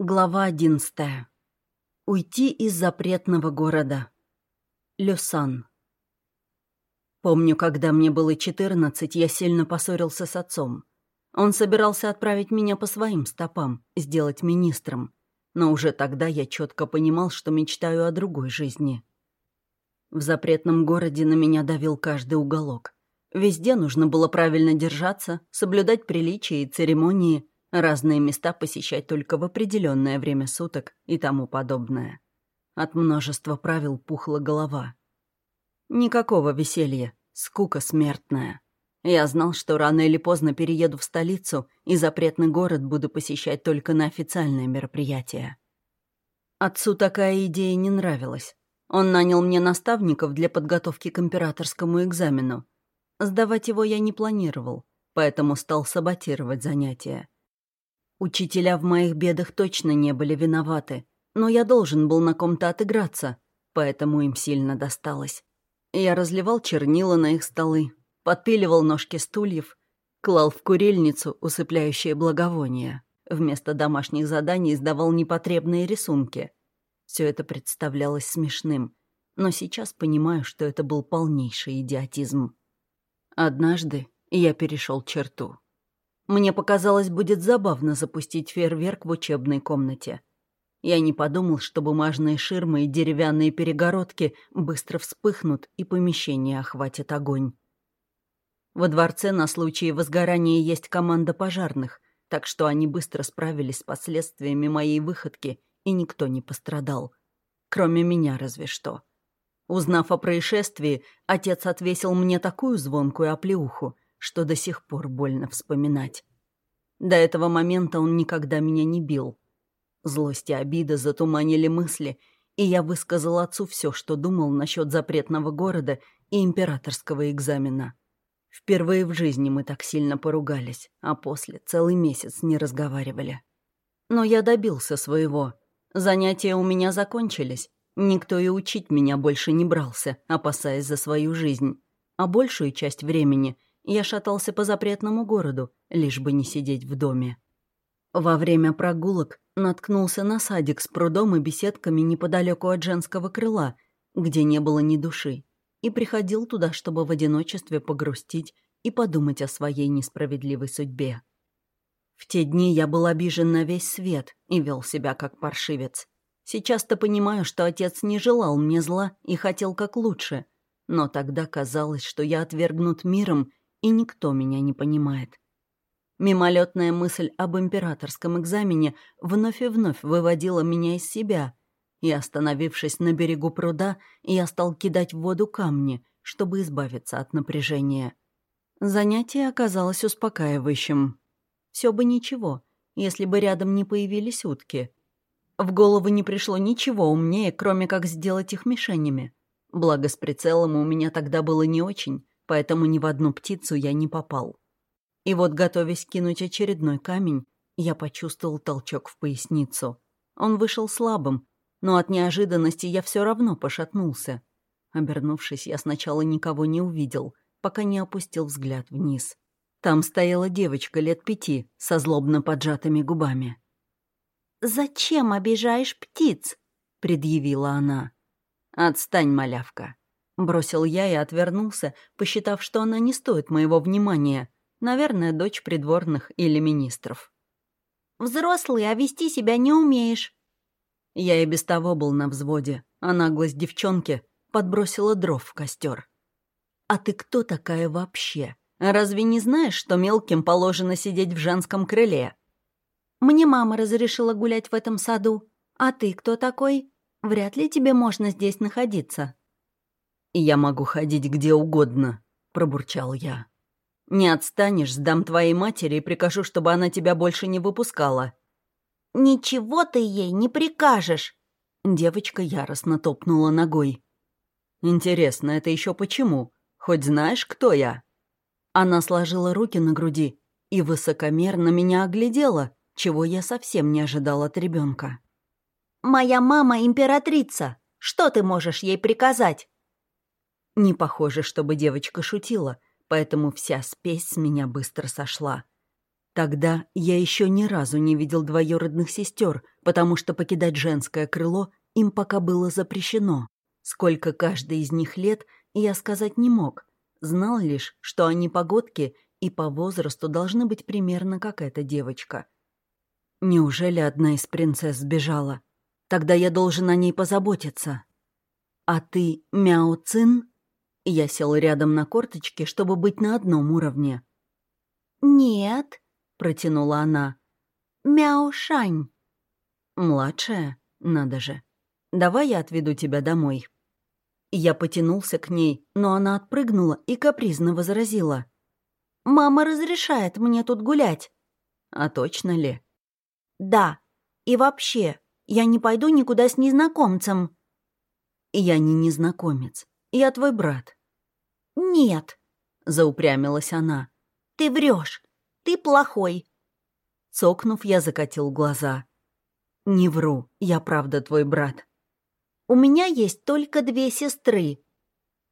Глава одиннадцатая. Уйти из запретного города. Люсан. Помню, когда мне было четырнадцать, я сильно поссорился с отцом. Он собирался отправить меня по своим стопам, сделать министром. Но уже тогда я четко понимал, что мечтаю о другой жизни. В запретном городе на меня давил каждый уголок. Везде нужно было правильно держаться, соблюдать приличия и церемонии — разные места посещать только в определенное время суток и тому подобное. От множества правил пухла голова. Никакого веселья, скука смертная. Я знал, что рано или поздно перееду в столицу и запретный город буду посещать только на официальные мероприятия. Отцу такая идея не нравилась. Он нанял мне наставников для подготовки к императорскому экзамену. Сдавать его я не планировал, поэтому стал саботировать занятия. Учителя в моих бедах точно не были виноваты, но я должен был на ком-то отыграться, поэтому им сильно досталось. Я разливал чернила на их столы, подпиливал ножки стульев, клал в курильницу усыпляющие благовония. Вместо домашних заданий издавал непотребные рисунки. Все это представлялось смешным, но сейчас понимаю, что это был полнейший идиотизм. Однажды я перешел черту. Мне показалось, будет забавно запустить фейерверк в учебной комнате. Я не подумал, что бумажные ширмы и деревянные перегородки быстро вспыхнут и помещение охватит огонь. Во дворце на случай возгорания есть команда пожарных, так что они быстро справились с последствиями моей выходки, и никто не пострадал. Кроме меня разве что. Узнав о происшествии, отец отвесил мне такую звонкую оплеуху, что до сих пор больно вспоминать. До этого момента он никогда меня не бил. Злость и обида затуманили мысли, и я высказал отцу все, что думал насчет запретного города и императорского экзамена. Впервые в жизни мы так сильно поругались, а после целый месяц не разговаривали. Но я добился своего. Занятия у меня закончились. Никто и учить меня больше не брался, опасаясь за свою жизнь. А большую часть времени — я шатался по запретному городу, лишь бы не сидеть в доме. Во время прогулок наткнулся на садик с прудом и беседками неподалеку от женского крыла, где не было ни души, и приходил туда, чтобы в одиночестве погрустить и подумать о своей несправедливой судьбе. В те дни я был обижен на весь свет и вел себя как паршивец. Сейчас-то понимаю, что отец не желал мне зла и хотел как лучше, но тогда казалось, что я отвергнут миром и никто меня не понимает. Мимолетная мысль об императорском экзамене вновь и вновь выводила меня из себя, и, остановившись на берегу пруда, я стал кидать в воду камни, чтобы избавиться от напряжения. Занятие оказалось успокаивающим. Все бы ничего, если бы рядом не появились утки. В голову не пришло ничего умнее, кроме как сделать их мишенями. Благо, с прицелом у меня тогда было не очень, поэтому ни в одну птицу я не попал. И вот, готовясь кинуть очередной камень, я почувствовал толчок в поясницу. Он вышел слабым, но от неожиданности я все равно пошатнулся. Обернувшись, я сначала никого не увидел, пока не опустил взгляд вниз. Там стояла девочка лет пяти со злобно поджатыми губами. «Зачем обижаешь птиц?» — предъявила она. «Отстань, малявка», Бросил я и отвернулся, посчитав, что она не стоит моего внимания. Наверное, дочь придворных или министров. «Взрослый, а вести себя не умеешь». Я и без того был на взводе, а наглость девчонки подбросила дров в костер. «А ты кто такая вообще? Разве не знаешь, что мелким положено сидеть в женском крыле?» «Мне мама разрешила гулять в этом саду. А ты кто такой? Вряд ли тебе можно здесь находиться». «Я могу ходить где угодно», — пробурчал я. «Не отстанешь, сдам твоей матери и прикажу, чтобы она тебя больше не выпускала». «Ничего ты ей не прикажешь!» Девочка яростно топнула ногой. «Интересно, это еще почему? Хоть знаешь, кто я?» Она сложила руки на груди и высокомерно меня оглядела, чего я совсем не ожидал от ребенка. «Моя мама императрица. Что ты можешь ей приказать?» Не похоже, чтобы девочка шутила, поэтому вся спесь с меня быстро сошла. Тогда я еще ни разу не видел двоюродных сестер, потому что покидать женское крыло им пока было запрещено. Сколько каждой из них лет, я сказать не мог. Знал лишь, что они погодки и по возрасту должны быть примерно как эта девочка. Неужели одна из принцесс сбежала? Тогда я должен о ней позаботиться. А ты Мяо Цин? Я сел рядом на корточке, чтобы быть на одном уровне. «Нет», — протянула она. «Мяо Шань». «Младшая? Надо же. Давай я отведу тебя домой». Я потянулся к ней, но она отпрыгнула и капризно возразила. «Мама разрешает мне тут гулять». «А точно ли?» «Да. И вообще, я не пойду никуда с незнакомцем». «Я не незнакомец. Я твой брат». «Нет», — заупрямилась она. «Ты врешь. Ты плохой». Цокнув, я закатил глаза. «Не вру. Я правда твой брат». У меня есть только две сестры.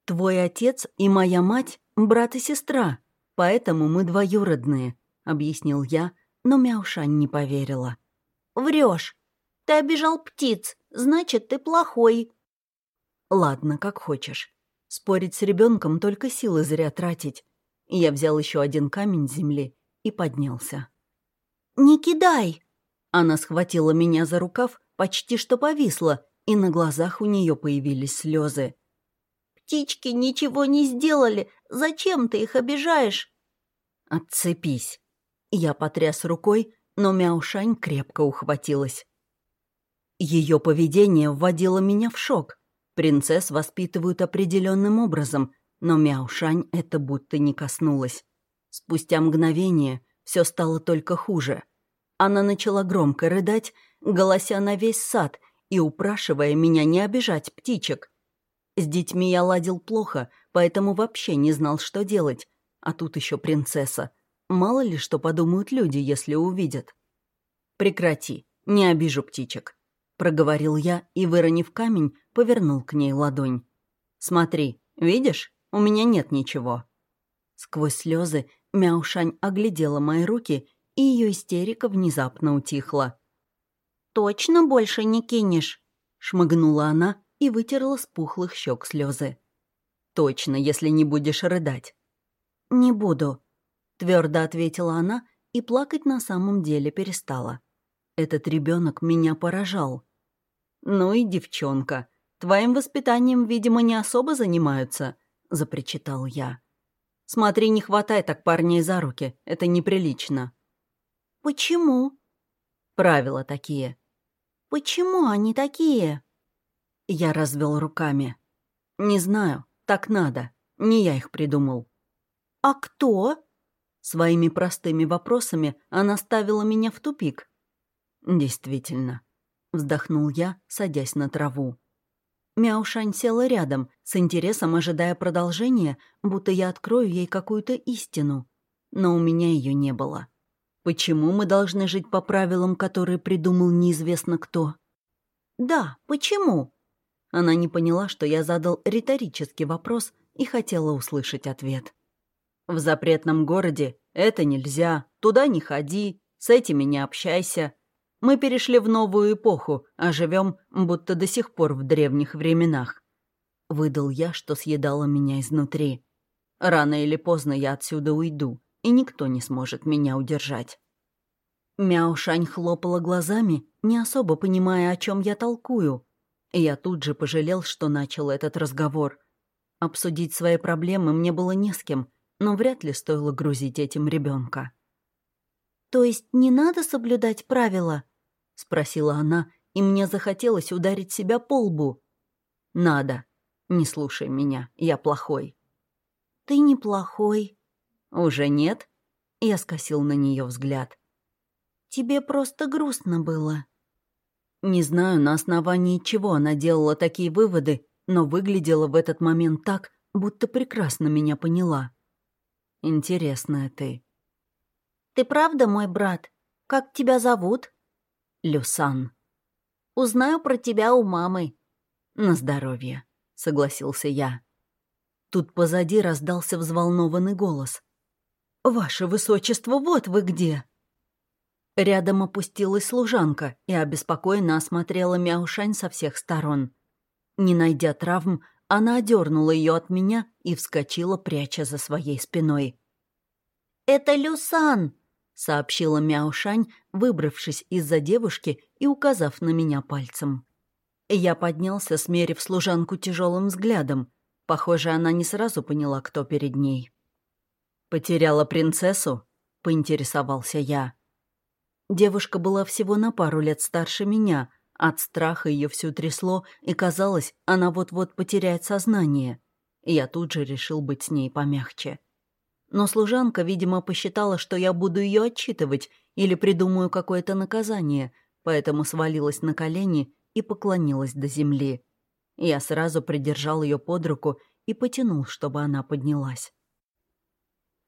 Твой отец и моя мать — брат и сестра, поэтому мы двоюродные», — объяснил я, но Мяушань не поверила. Врешь. Ты обижал птиц, значит, ты плохой». «Ладно, как хочешь. Спорить с ребенком только силы зря тратить». Я взял еще один камень земли и поднялся. «Не кидай!» Она схватила меня за рукав, почти что повисла, и на глазах у нее появились слезы. «Птички ничего не сделали. Зачем ты их обижаешь?» «Отцепись». Я потряс рукой, но Мяушань крепко ухватилась. Ее поведение вводило меня в шок. Принцесс воспитывают определенным образом, но Мяушань это будто не коснулось. Спустя мгновение все стало только хуже. Она начала громко рыдать, голося на весь сад и упрашивая меня не обижать птичек. С детьми я ладил плохо, поэтому вообще не знал, что делать. А тут еще принцесса. Мало ли что подумают люди, если увидят. «Прекрати, не обижу птичек», — проговорил я и, выронив камень, повернул к ней ладонь. «Смотри, видишь, у меня нет ничего». Сквозь слезы Мяушань оглядела мои руки, и ее истерика внезапно утихла точно больше не кинешь?» Шмыгнула она и вытерла с пухлых щек слезы. «Точно, если не будешь рыдать». «Не буду», — твердо ответила она и плакать на самом деле перестала. Этот ребенок меня поражал. «Ну и девчонка, твоим воспитанием, видимо, не особо занимаются», — запричитал я. «Смотри, не хватай так парней за руки, это неприлично». «Почему?» «Правила такие. Почему они такие?» Я развел руками. «Не знаю, так надо. Не я их придумал». «А кто?» Своими простыми вопросами она ставила меня в тупик. «Действительно», — вздохнул я, садясь на траву. Мяушань села рядом, с интересом ожидая продолжения, будто я открою ей какую-то истину. Но у меня ее не было. Почему мы должны жить по правилам, которые придумал неизвестно кто? Да, почему? Она не поняла, что я задал риторический вопрос и хотела услышать ответ. В запретном городе это нельзя, туда не ходи, с этими не общайся. Мы перешли в новую эпоху, а живем будто до сих пор в древних временах. Выдал я, что съедало меня изнутри. Рано или поздно я отсюда уйду, и никто не сможет меня удержать. Мяушань хлопала глазами, не особо понимая, о чем я толкую. Я тут же пожалел, что начал этот разговор. Обсудить свои проблемы мне было не с кем, но вряд ли стоило грузить этим ребенка. «То есть не надо соблюдать правила?» — спросила она, и мне захотелось ударить себя по лбу. «Надо. Не слушай меня, я плохой». «Ты неплохой». «Уже нет?» Я скосил на нее взгляд. «Тебе просто грустно было». Не знаю, на основании чего она делала такие выводы, но выглядела в этот момент так, будто прекрасно меня поняла. Интересная ты. «Ты правда мой брат? Как тебя зовут?» «Люсан». «Узнаю про тебя у мамы». «На здоровье», — согласился я. Тут позади раздался взволнованный голос. «Ваше высочество, вот вы где!» Рядом опустилась служанка и обеспокоенно осмотрела Мяушань со всех сторон. Не найдя травм, она одернула ее от меня и вскочила, пряча за своей спиной. «Это Люсан!» — сообщила Мяушань, выбравшись из-за девушки и указав на меня пальцем. Я поднялся, смерив служанку тяжелым взглядом. Похоже, она не сразу поняла, кто перед ней. «Потеряла принцессу?» — поинтересовался я. Девушка была всего на пару лет старше меня. От страха ее всю трясло, и казалось, она вот-вот потеряет сознание. Я тут же решил быть с ней помягче. Но служанка, видимо, посчитала, что я буду ее отчитывать или придумаю какое-то наказание, поэтому свалилась на колени и поклонилась до земли. Я сразу придержал ее под руку и потянул, чтобы она поднялась.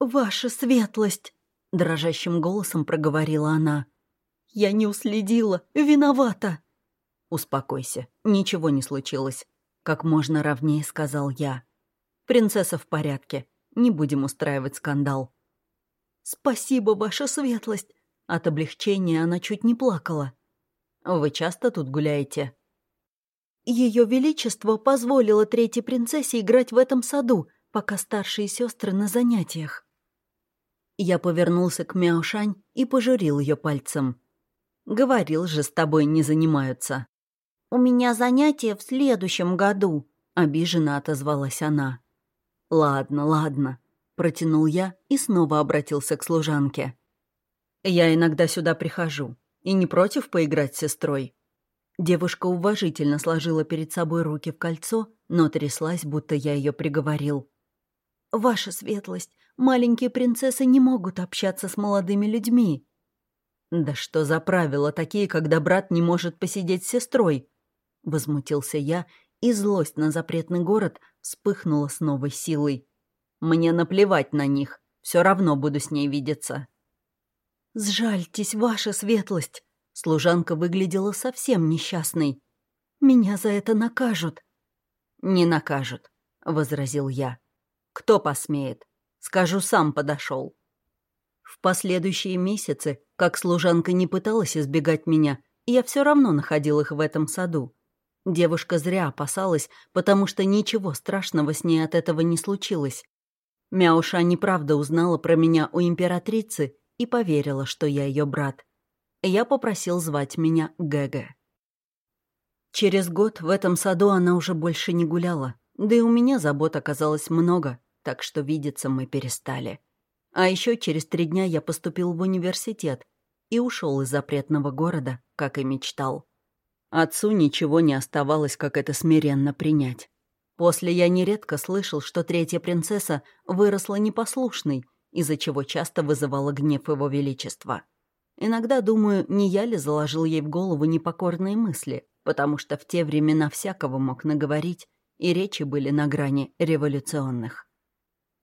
«Ваша светлость!» — дрожащим голосом проговорила она. «Я не уследила, виновата!» «Успокойся, ничего не случилось», — как можно ровнее сказал я. «Принцесса в порядке, не будем устраивать скандал». «Спасибо, ваша светлость!» От облегчения она чуть не плакала. «Вы часто тут гуляете?» Ее Величество позволило третьей принцессе играть в этом саду, пока старшие сестры на занятиях. Я повернулся к Мяушань и пожурил ее пальцем. «Говорил же, с тобой не занимаются». «У меня занятия в следующем году», — обиженно отозвалась она. «Ладно, ладно», — протянул я и снова обратился к служанке. «Я иногда сюда прихожу. И не против поиграть с сестрой?» Девушка уважительно сложила перед собой руки в кольцо, но тряслась, будто я ее приговорил. «Ваша светлость, маленькие принцессы не могут общаться с молодыми людьми». «Да что за правила такие, когда брат не может посидеть с сестрой?» Возмутился я, и злость на запретный город вспыхнула с новой силой. «Мне наплевать на них, все равно буду с ней видеться». «Сжальтесь, ваша светлость!» Служанка выглядела совсем несчастной. «Меня за это накажут». «Не накажут», — возразил я. Кто посмеет? Скажу, сам подошел. В последующие месяцы, как служанка не пыталась избегать меня, я все равно находил их в этом саду. Девушка зря опасалась, потому что ничего страшного с ней от этого не случилось. Мяуша неправда узнала про меня у императрицы и поверила, что я ее брат. Я попросил звать меня Гэгэ. Через год в этом саду она уже больше не гуляла, да и у меня забот оказалось много так что видеться мы перестали. А еще через три дня я поступил в университет и ушел из запретного города, как и мечтал. Отцу ничего не оставалось, как это смиренно принять. После я нередко слышал, что третья принцесса выросла непослушной, из-за чего часто вызывала гнев его величества. Иногда думаю, не я ли заложил ей в голову непокорные мысли, потому что в те времена всякого мог наговорить, и речи были на грани революционных.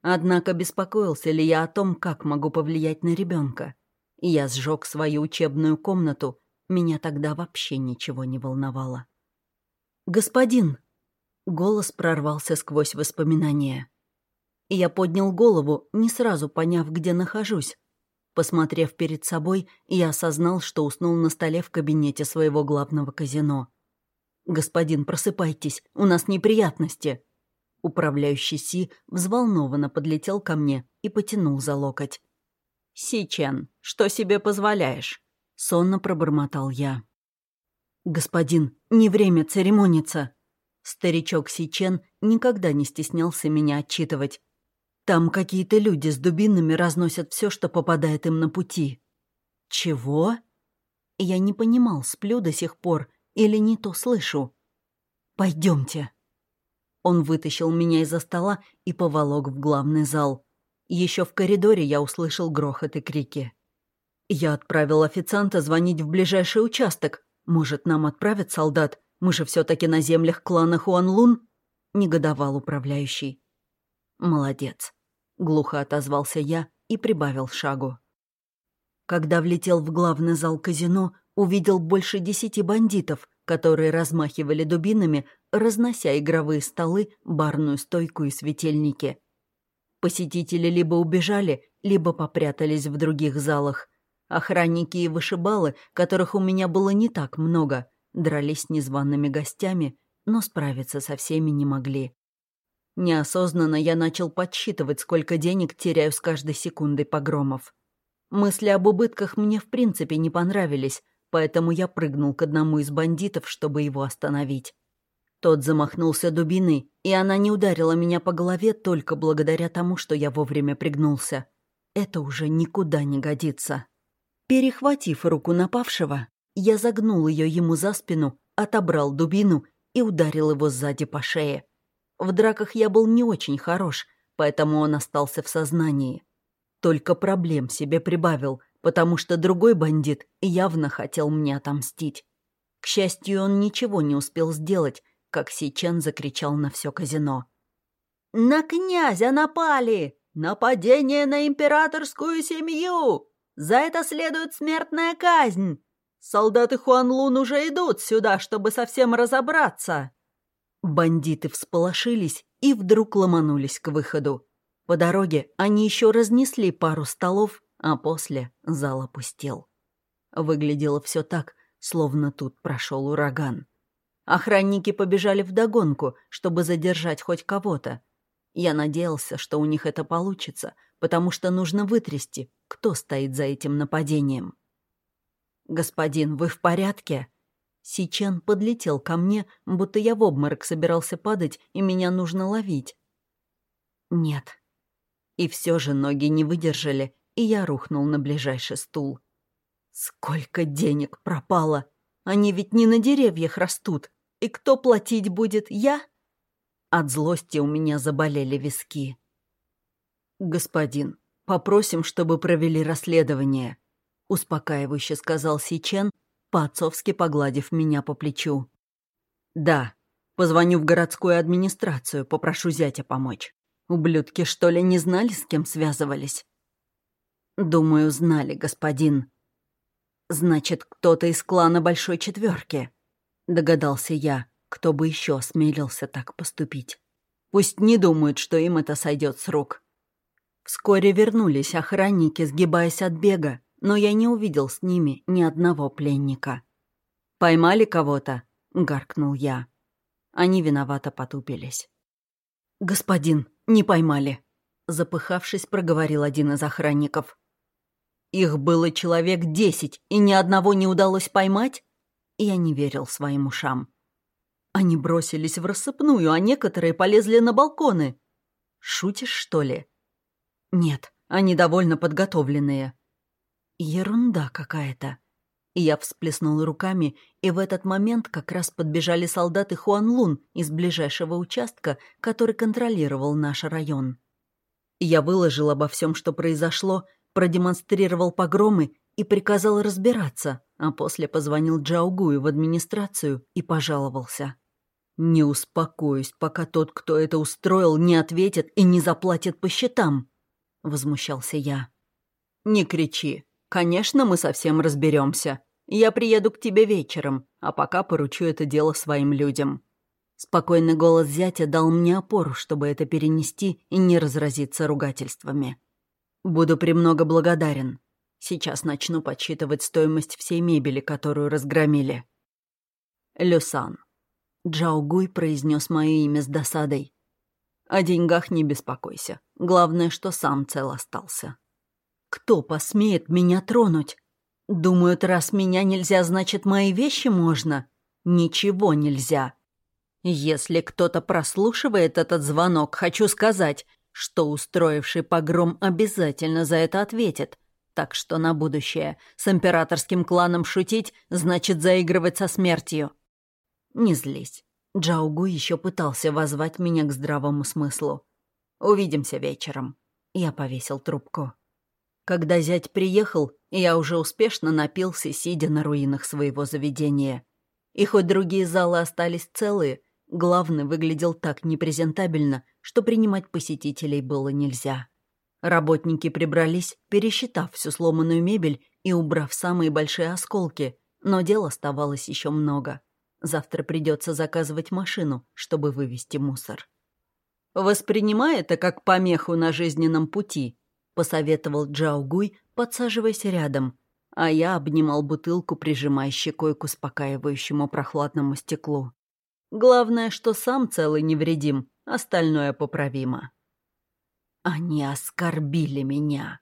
Однако беспокоился ли я о том, как могу повлиять на ребенка? Я сжег свою учебную комнату, меня тогда вообще ничего не волновало. «Господин!» Голос прорвался сквозь воспоминания. Я поднял голову, не сразу поняв, где нахожусь. Посмотрев перед собой, я осознал, что уснул на столе в кабинете своего главного казино. «Господин, просыпайтесь, у нас неприятности!» Управляющий Си взволнованно подлетел ко мне и потянул за локоть. «Сичен, что себе позволяешь?» — сонно пробормотал я. «Господин, не время церемониться!» Старичок Сичен никогда не стеснялся меня отчитывать. «Там какие-то люди с дубинами разносят все, что попадает им на пути». «Чего?» Я не понимал, сплю до сих пор или не то слышу. «Пойдемте». Он вытащил меня из-за стола и поволок в главный зал. Еще в коридоре я услышал грохот и крики. Я отправил официанта звонить в ближайший участок. Может, нам отправят солдат? Мы же все-таки на землях клана Хуанлун? Негодовал управляющий. Молодец. Глухо отозвался я и прибавил шагу. Когда влетел в главный зал казино, увидел больше десяти бандитов, которые размахивали дубинами, разнося игровые столы, барную стойку и светильники. Посетители либо убежали, либо попрятались в других залах. Охранники и вышибалы, которых у меня было не так много, дрались с незваными гостями, но справиться со всеми не могли. Неосознанно я начал подсчитывать, сколько денег теряю с каждой секундой погромов. Мысли об убытках мне в принципе не понравились, поэтому я прыгнул к одному из бандитов, чтобы его остановить. Тот замахнулся дубиной, и она не ударила меня по голове только благодаря тому, что я вовремя пригнулся. Это уже никуда не годится. Перехватив руку напавшего, я загнул ее ему за спину, отобрал дубину и ударил его сзади по шее. В драках я был не очень хорош, поэтому он остался в сознании. Только проблем себе прибавил, потому что другой бандит явно хотел мне отомстить. К счастью, он ничего не успел сделать, как Сичен закричал на все казино. «На князя напали! Нападение на императорскую семью! За это следует смертная казнь! Солдаты Хуанлун уже идут сюда, чтобы совсем разобраться!» Бандиты всполошились и вдруг ломанулись к выходу. По дороге они еще разнесли пару столов, а после зал опустел. Выглядело все так, словно тут прошел ураган. Охранники побежали вдогонку, чтобы задержать хоть кого-то. Я надеялся, что у них это получится, потому что нужно вытрясти, кто стоит за этим нападением. «Господин, вы в порядке?» Сичен подлетел ко мне, будто я в обморок собирался падать, и меня нужно ловить. «Нет». И все же ноги не выдержали, и я рухнул на ближайший стул. «Сколько денег пропало! Они ведь не на деревьях растут! И кто платить будет, я?» От злости у меня заболели виски. «Господин, попросим, чтобы провели расследование», — успокаивающе сказал Сичен, по-отцовски погладив меня по плечу. «Да, позвоню в городскую администрацию, попрошу зятя помочь. Ублюдки, что ли, не знали, с кем связывались?» «Думаю, знали, господин». «Значит, кто-то из клана Большой Четверки», — догадался я, кто бы еще осмелился так поступить. «Пусть не думают, что им это сойдет с рук». Вскоре вернулись охранники, сгибаясь от бега, но я не увидел с ними ни одного пленника. «Поймали кого-то?» — гаркнул я. Они виновато потупились. «Господин, не поймали», — запыхавшись, проговорил один из охранников. «Их было человек десять, и ни одного не удалось поймать?» Я не верил своим ушам. Они бросились в рассыпную, а некоторые полезли на балконы. «Шутишь, что ли?» «Нет, они довольно подготовленные», Ерунда какая-то. Я всплеснул руками, и в этот момент как раз подбежали солдаты Хуанлун из ближайшего участка, который контролировал наш район. Я выложил обо всем, что произошло, продемонстрировал погромы и приказал разбираться, а после позвонил Джаугую в администрацию и пожаловался. «Не успокоюсь, пока тот, кто это устроил, не ответит и не заплатит по счетам», — возмущался я. «Не кричи», «Конечно, мы совсем разберемся. Я приеду к тебе вечером, а пока поручу это дело своим людям». Спокойный голос зятя дал мне опору, чтобы это перенести и не разразиться ругательствами. «Буду премного благодарен. Сейчас начну подсчитывать стоимость всей мебели, которую разгромили». «Люсан». Джао Гуй произнес мое имя с досадой. «О деньгах не беспокойся. Главное, что сам цел остался». Кто посмеет меня тронуть? Думают, раз меня нельзя, значит, мои вещи можно? Ничего нельзя. Если кто-то прослушивает этот звонок, хочу сказать, что устроивший погром обязательно за это ответит. Так что на будущее с императорским кланом шутить значит заигрывать со смертью. Не злись. Джаугу еще пытался возвать меня к здравому смыслу. Увидимся вечером. Я повесил трубку. Когда зять приехал, я уже успешно напился, сидя на руинах своего заведения. И хоть другие залы остались целые, главный выглядел так непрезентабельно, что принимать посетителей было нельзя. Работники прибрались, пересчитав всю сломанную мебель и убрав самые большие осколки, но дел оставалось еще много. Завтра придется заказывать машину, чтобы вывести мусор. Воспринимай это как помеху на жизненном пути», — посоветовал Джао Гуй, подсаживаясь рядом. а я обнимал бутылку, прижимая щекой к успокаивающему прохладному стеклу. Главное, что сам целый невредим, остальное поправимо. Они оскорбили меня.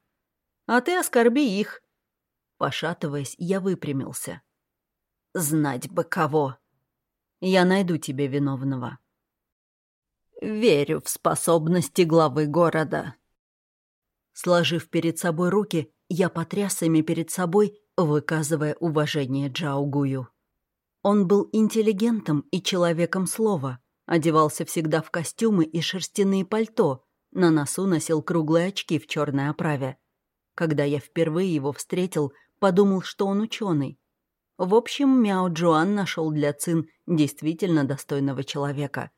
А ты оскорби их. Пошатываясь, я выпрямился. Знать бы кого. Я найду тебе виновного. Верю в способности главы города. Сложив перед собой руки, я потряс ими перед собой, выказывая уважение Джаугую. Он был интеллигентом и человеком слова, одевался всегда в костюмы и шерстяные пальто, на носу носил круглые очки в черной оправе. Когда я впервые его встретил, подумал, что он ученый. В общем, Мяо Джуан нашел для Цин действительно достойного человека.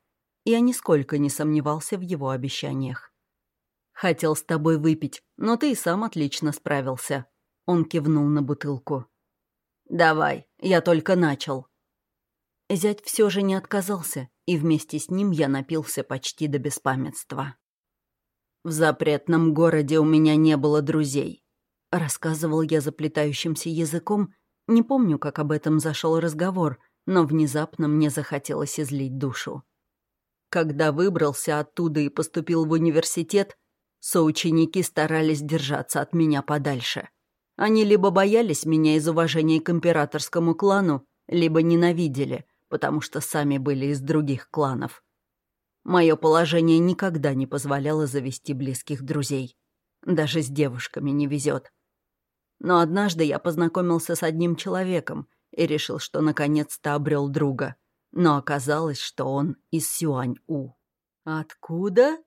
Я нисколько не сомневался в его обещаниях. «Хотел с тобой выпить, но ты и сам отлично справился». Он кивнул на бутылку. «Давай, я только начал». Зять все же не отказался, и вместе с ним я напился почти до беспамятства. «В запретном городе у меня не было друзей», — рассказывал я заплетающимся языком. Не помню, как об этом зашел разговор, но внезапно мне захотелось излить душу. Когда выбрался оттуда и поступил в университет, Соученики старались держаться от меня подальше. Они либо боялись меня из уважения к императорскому клану, либо ненавидели, потому что сами были из других кланов. Мое положение никогда не позволяло завести близких друзей. Даже с девушками не везет. Но однажды я познакомился с одним человеком и решил, что наконец-то обрел друга. Но оказалось, что он из Сюань-У. «Откуда?»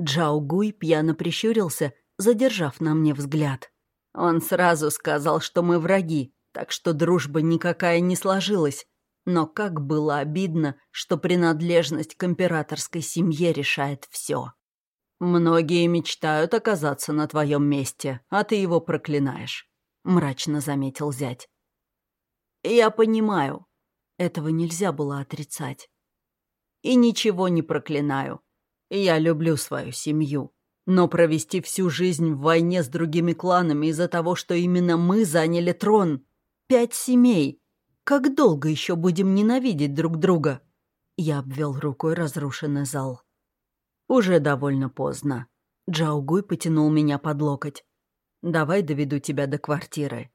Джао Гуй пьяно прищурился, задержав на мне взгляд. Он сразу сказал, что мы враги, так что дружба никакая не сложилась. Но как было обидно, что принадлежность к императорской семье решает все. «Многие мечтают оказаться на твоем месте, а ты его проклинаешь», — мрачно заметил зять. «Я понимаю. Этого нельзя было отрицать. И ничего не проклинаю. Я люблю свою семью. Но провести всю жизнь в войне с другими кланами из-за того, что именно мы заняли трон. Пять семей. Как долго еще будем ненавидеть друг друга? Я обвел рукой разрушенный зал. Уже довольно поздно. Джаугуй потянул меня под локоть. «Давай доведу тебя до квартиры».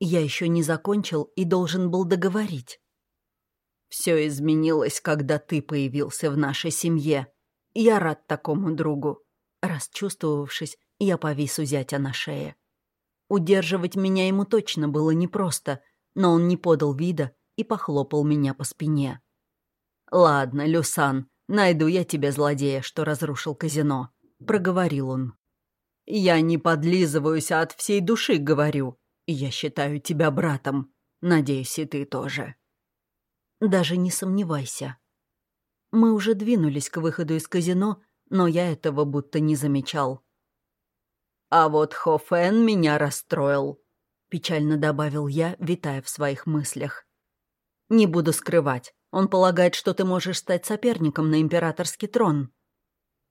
Я еще не закончил и должен был договорить. «Все изменилось, когда ты появился в нашей семье», я рад такому другу. Расчувствовавшись, я повис у зятя на шее. Удерживать меня ему точно было непросто, но он не подал вида и похлопал меня по спине. «Ладно, Люсан, найду я тебе злодея, что разрушил казино», — проговорил он. «Я не подлизываюсь, а от всей души говорю. Я считаю тебя братом. Надеюсь, и ты тоже». «Даже не сомневайся», мы уже двинулись к выходу из казино, но я этого будто не замечал. «А вот Хофен меня расстроил», — печально добавил я, витая в своих мыслях. «Не буду скрывать. Он полагает, что ты можешь стать соперником на императорский трон».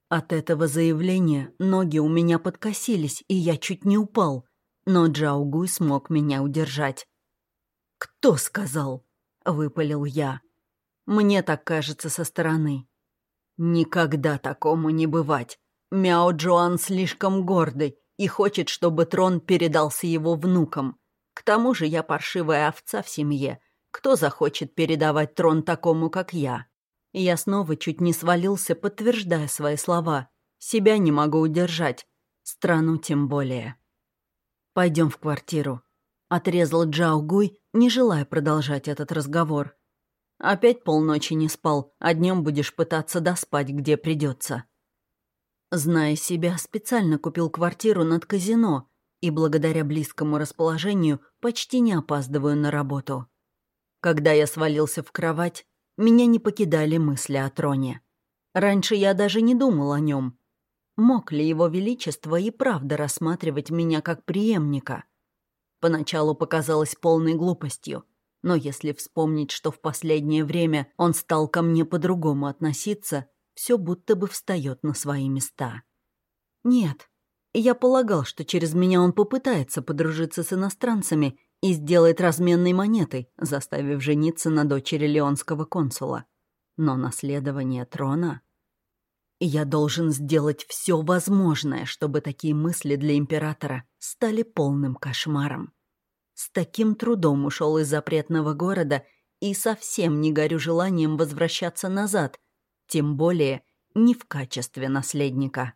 От этого заявления ноги у меня подкосились, и я чуть не упал, но Джаугуй смог меня удержать. «Кто сказал?» — выпалил я. Мне так кажется со стороны. Никогда такому не бывать. Мяо Джоан слишком гордый и хочет, чтобы трон передался его внукам. К тому же я паршивая овца в семье. Кто захочет передавать трон такому, как я? Я снова чуть не свалился, подтверждая свои слова. Себя не могу удержать. Страну тем более. Пойдем в квартиру. Отрезал Джао Гуй, не желая продолжать этот разговор. Опять полночи не спал, а днем будешь пытаться доспать, где придется. Зная себя, специально купил квартиру над казино и благодаря близкому расположению почти не опаздываю на работу. Когда я свалился в кровать, меня не покидали мысли о троне. Раньше я даже не думал о нем. Мог ли его величество и правда рассматривать меня как преемника? Поначалу показалось полной глупостью — но если вспомнить, что в последнее время он стал ко мне по-другому относиться, все будто бы встает на свои места. Нет, Я полагал, что через меня он попытается подружиться с иностранцами и сделает разменной монетой, заставив жениться на дочери леонского консула. Но наследование трона... Я должен сделать все возможное, чтобы такие мысли для императора стали полным кошмаром. С таким трудом ушел из запретного города и совсем не горю желанием возвращаться назад, тем более не в качестве наследника.